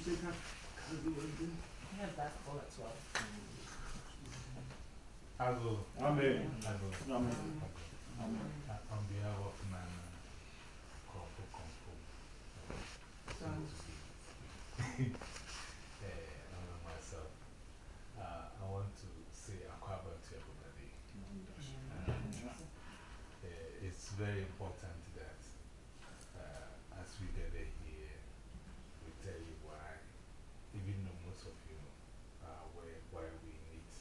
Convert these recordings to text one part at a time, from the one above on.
We have basketball at twelve. I go. Amen. I go. Amen. I go. Uh, On behalf of Nana, Kompo Kompo, uh, eh, and myself, uh, I want to say Akwaba to everybody. Uh, it's very important that uh, as we gather here, we tell you even though most of you are aware why we meet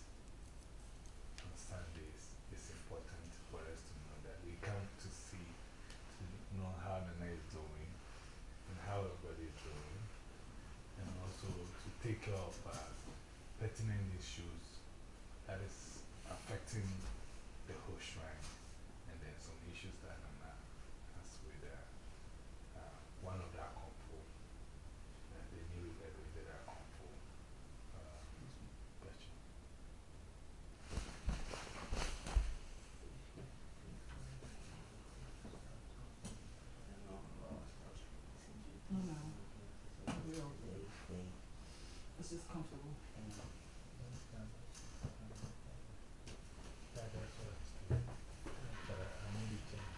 on Sundays, it's important for us to know that we come to see, to know how night is doing and how everybody is doing, and also to take care of pertinent issues that is affecting the whole shrine, and then some issues that are not, as with uh, uh, one of the Akompo, uh, the new graduated Akompo. Uh, gotcha. No, no. We're okay. It's just comfortable. That, that's what I'm saying. But I, I need to change.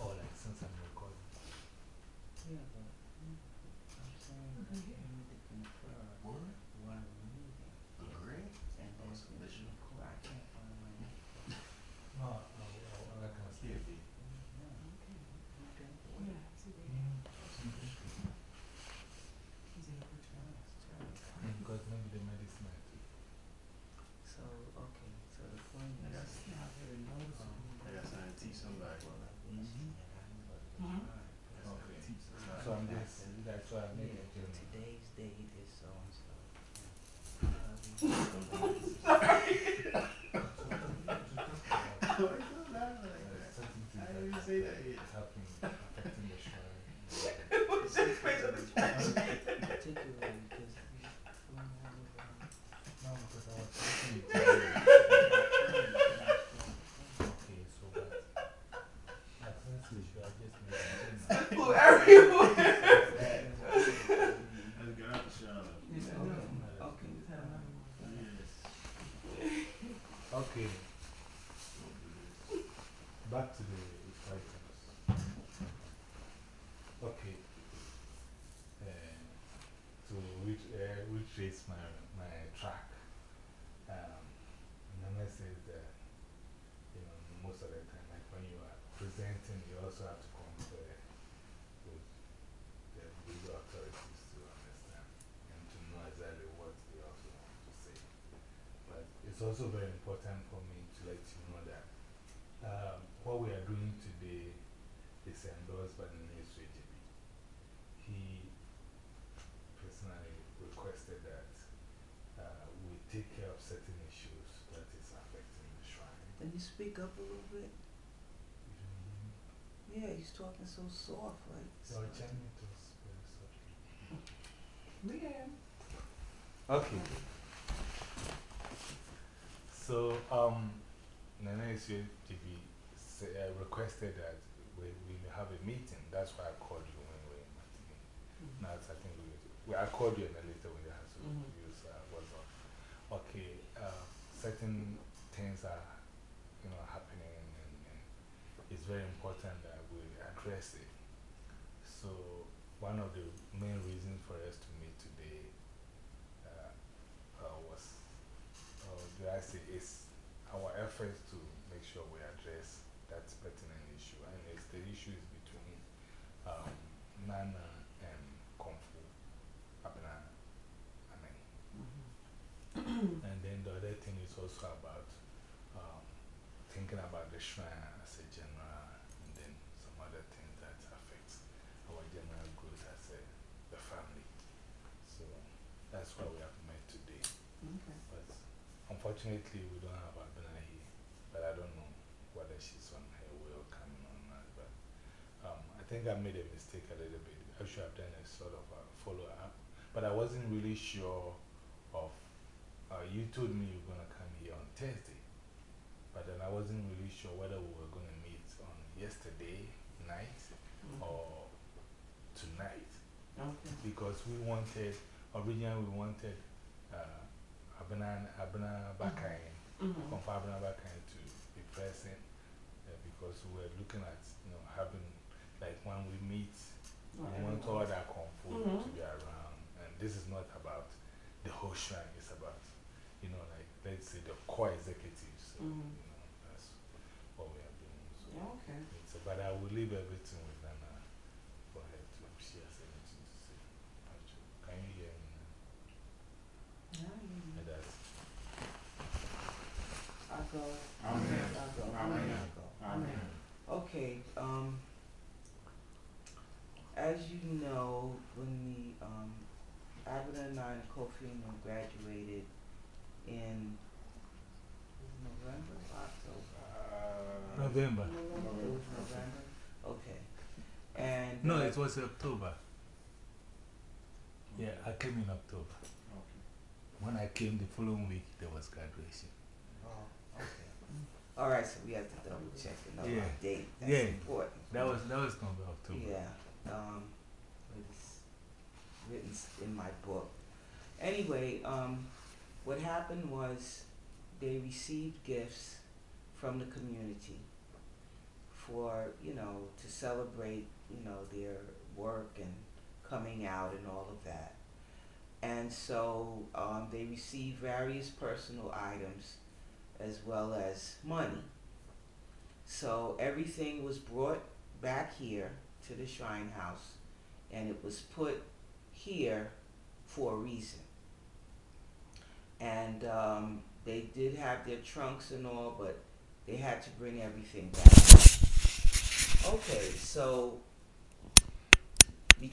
Oh, like since I'm recording. Yeah, but mm, I'm saying that you need to confer What? why we're meeting. Agree? And Oh, that's so what they you should- record. I can't find my name. No, no, no, I can still be. No. Okay. Yeah, absolutely. Mm, He's in a good time. Because maybe the medicine might be. So, okay, so the point is. Yes. Not very noticeable. I got something to teach somebody. Well, like we Mhm. said, I'm gonna Mhm. try. That's what I teach somebody. So I'm just, that's why I make Yeah, it but today's date is so. And so. I didn't say that yet. Happening, affecting the shrine. Particularly because we don't have a, um, No, because I was thinking it. Okay, so but, at first we should have just made a journey. Who you? Okay. Okay. Okay, this. back to the items. Okay. Uh, to which, uh, retrace my, my track. Um, Nana says that, you know, most of the time, like when you are presenting, you also have to compare with the legal authorities to understand and to know exactly what they also want to say. But it's also very important for me to let you know that um, what we are doing today is endorsed by the Ministry. He personally requested that uh, we take care of certain issues that is affecting the shrine. Can you speak up a little bit? You don't hear me? Yeah, he's talking so soft, like. Your channel was very softly. Leanne. Okay. So, um, Nana Issue TV say, uh, requested that we, we have a meeting. That's why I called you when we were in Martini. Now, it's, I think we, we, I called you and then later we had to Mhm. use uh, WhatsApp. Okay, uh, certain things are, you know, happening and, and it's very important that So, one of the main reasons for us to meet today uh, uh, was, or do I say, is our efforts to make sure we address that pertinent issue. And it's the issues between um, Nana and Kung Fu, Abena, Amen. and then the other thing is also about um, thinking about the shrine as a general, and then some other things that affect our general growth as a, the family. So that's why we have met today. Okay. But unfortunately, we don't have Abena here. But I don't know whether she's on her way or coming or not. But um, I think I made a mistake a little bit. I should have done a sort of a follow up. But I wasn't really sure of. Uh, you told me you were going to come here on Thursday. But then I wasn't really sure whether we were going to meet on yesterday night or tonight. Okay. because we wanted, originally we wanted uh, Abena, Abena Mm-hmm. from Abena Bakain to be present uh, because we were looking at, you know, having, like when we meet, we want all that Kung Fu Mhm. to be around. And this is not about the whole shrine, it's about, you know, like, let's say the core executives. So, Mhm. you know, that's what we are doing. So, Okay. it's, but I will leave everything with Nana for her to, if she has anything to say. Actually, Can you hear me now? Yeah, yeah, And that's, I go. Amen. I go. Amen. I go. Amen. Okay, um, as you know, when the, um, Aberdeen and Kofi Annan graduated in November, October? Uh, November. It was November, okay. And. No, uh, it was October. Yeah, I came in October. Okay. When I came the following week, there was graduation. Oh, okay. All right, so we have to double check and know Yeah. our date. That's Yeah. important. That was, that was November, October. Yeah, um, it's written in my book. Anyway, um, what happened was they received gifts from the community for, you know, to celebrate, you know, their work and coming out and all of that. And so, um, they received various personal items as well as money. So everything was brought back here to the Shrine House and it was put here for a reason. And um, they did have their trunks and all, but they had to bring everything back. Okay, so between